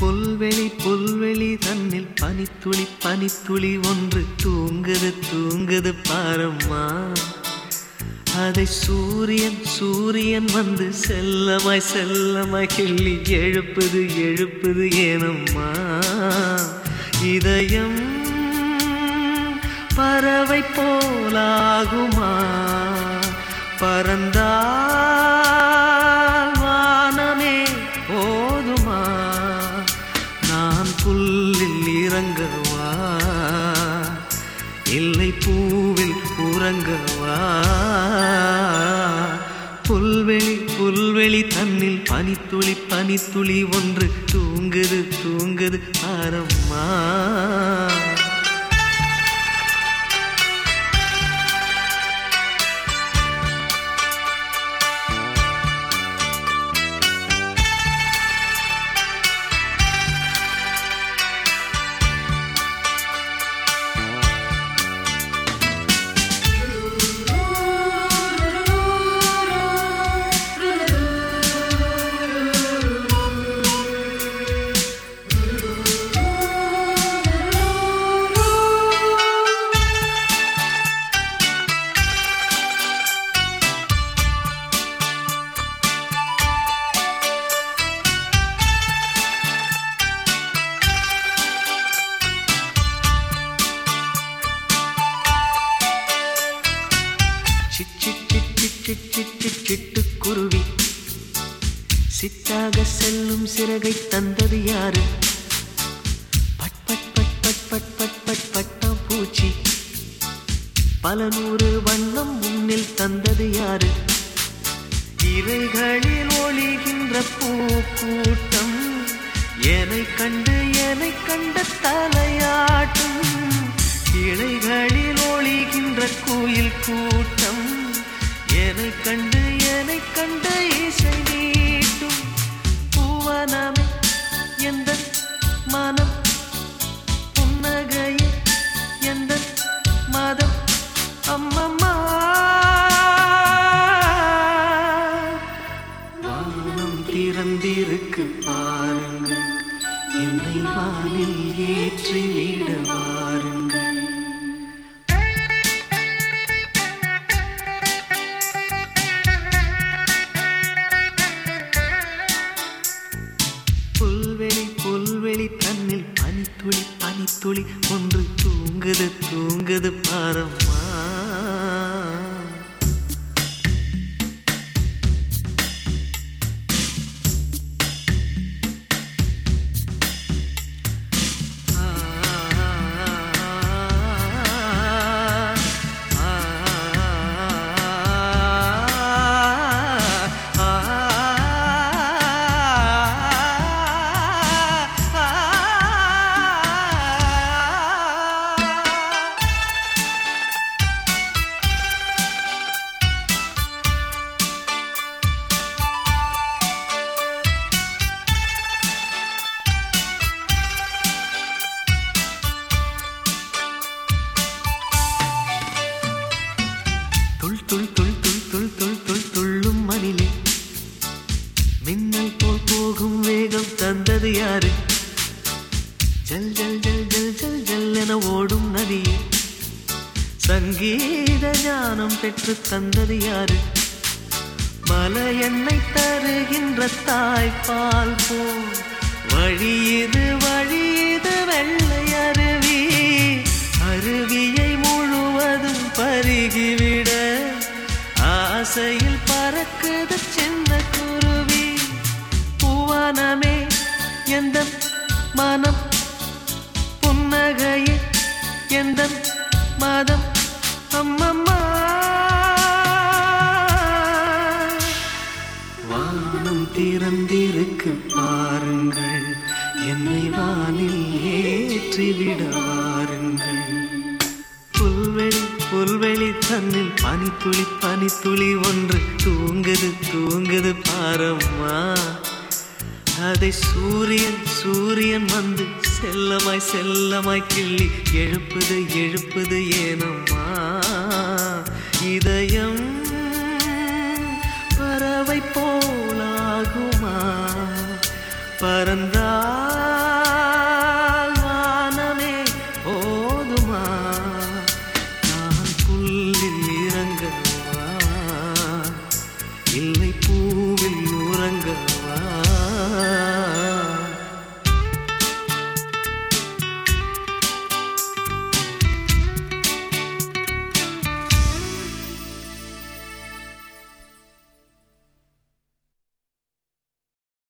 புல்வெளி புல்வெளி தன்னில் பனித்துளி பனித்துளி ஒன்று தூங்குது தூங்குது பாரம்மா. அதை சூரியன் சூரியன் வந்து செல்லமாய் செல்லமாய் கிள்ளி எழுப்புது எழுப்புது ஏனம்மா. இதயம் பறவை போலாகுமா? பறந்தால் வானமே போதுமா? நான் புல்லில் இறங்கவா? இல்லை பூவில் உறங்கவா? புல்வெளி புல்வெளி தன்னில் பனித்துளி பனித்துளி ஒன்று தூங்குது தூங்குது ஆரம்மா. சிட்டுக்குருவி சித்தாக செல்லும் சிறகை தந்தது யாரு பட் பட் பட் பட் பட் பட் பட் பட்டம் பூச்சி பல நூறு வண்ணம் முன்னில் தந்தது யாரு இவைகளில் ஒளிகின்ற பூ கூட்டம் என்னை கண்டு என்னை கண்ட தலையாட்டும் இலைகளில் ஒளிகின்ற கோயில் கூட்டம் என்னை கண்டு என்னை கண்டு இசை நீட்டும். பூவனமே எந்த மனம்? புன்னகையில் எந்த மதம்? அம்மம்மா. வானம் திறந்திருக்கு பாருங்கள். என்னை வானில் ஏற்றின துளி ஒன்று தூங்குது தூங்குது பாரம். வேகம் யாரு? ஜல் ஜல் ஜல் ஜல் ஜல் ஜல் என ஓடும் நதியே. சங்கீத ஞானம் பெற்று தந்தது யாரு? மல எண்ணெய் தருகின்ற தாய்ப்பால் போல். வழி இது வழி இது வெள்ளை அருவி. அருவியை முழுவதும் பருகிவிட. ஆசையில் பறக்குது சென்று எந்த மனம்? புன்னகையே எந்த மதம்? அம்மம்மா. வானம் திறந்திருக்கு பாருங்கள். என்னை வானில் ஏற்றிவிட வாருங்கள் புல்வெளி புல்வெளி தன்னில் பனித்துளி பனித்துளி ஒன்று. தூங்குது தூங்குது பாரம்மா. அதை சூரியன் சூரியன் வந்து செல்லமாய் செல்லமாய் கிள்ளி எழுப்புது எழுப்புது ஏனம்மா. இதயம் பறவை போலாகுமா? பறந்தா